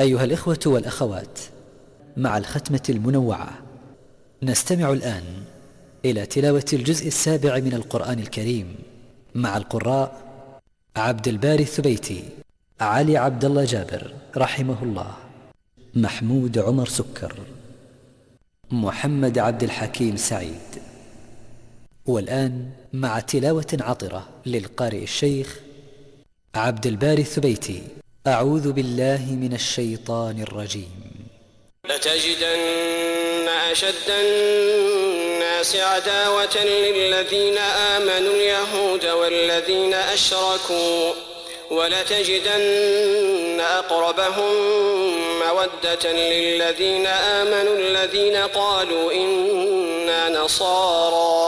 أيها الإخوة والأخوات مع الختمة المنوعة نستمع الآن إلى تلاوة الجزء السابع من القرآن الكريم مع القراء عبد الباري الثبيتي علي عبد الله جابر رحمه الله محمود عمر سكر محمد عبد الحكيم سعيد. والآن مع تلاوة عطرة للقارئ الشيخ عبد الباري الثبيتي. أعوذ بالله من الشيطان الرجيم. لتجدن أشد الناس عداوة للذين آمنوا اليهود والذين أشركوا ولتجدن أقربهم مودة للذين آمنوا الذين قالوا إنا نصارى.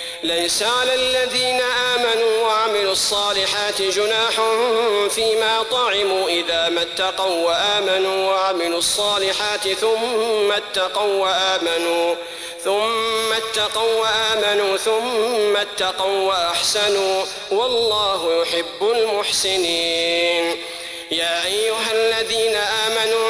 ليس على الذين آمنوا وعملوا الصالحات جناح فيما طعموا إذا ما اتقوا وآمنوا وعملوا الصالحات ثم اتقوا وآمنوا ثم اتقوا وآمنوا ثم اتقوا وأحسنوا والله يحب المحسنين. يا أيها الذين آمنوا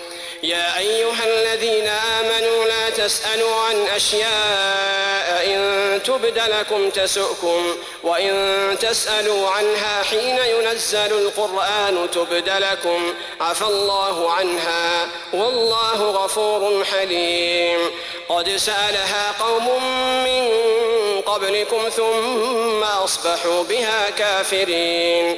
يا أيها الذين آمنوا لا تسألوا عن أشياء إن تبد لكم تسؤكم وإن تسألوا عنها حين ينزل القرآن تبد لكم عفى الله عنها والله غفور حليم قد سألها قوم من قبلكم ثم أصبحوا بها كافرين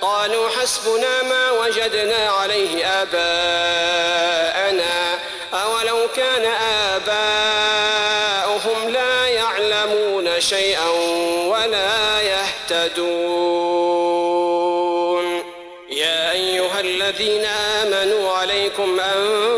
قالوا حسبنا ما وجدنا عليه آباءنا أولو كان آباؤهم لا يعلمون شيئا ولا يهتدون. يا أيها الذين آمنوا عليكم أنفسكم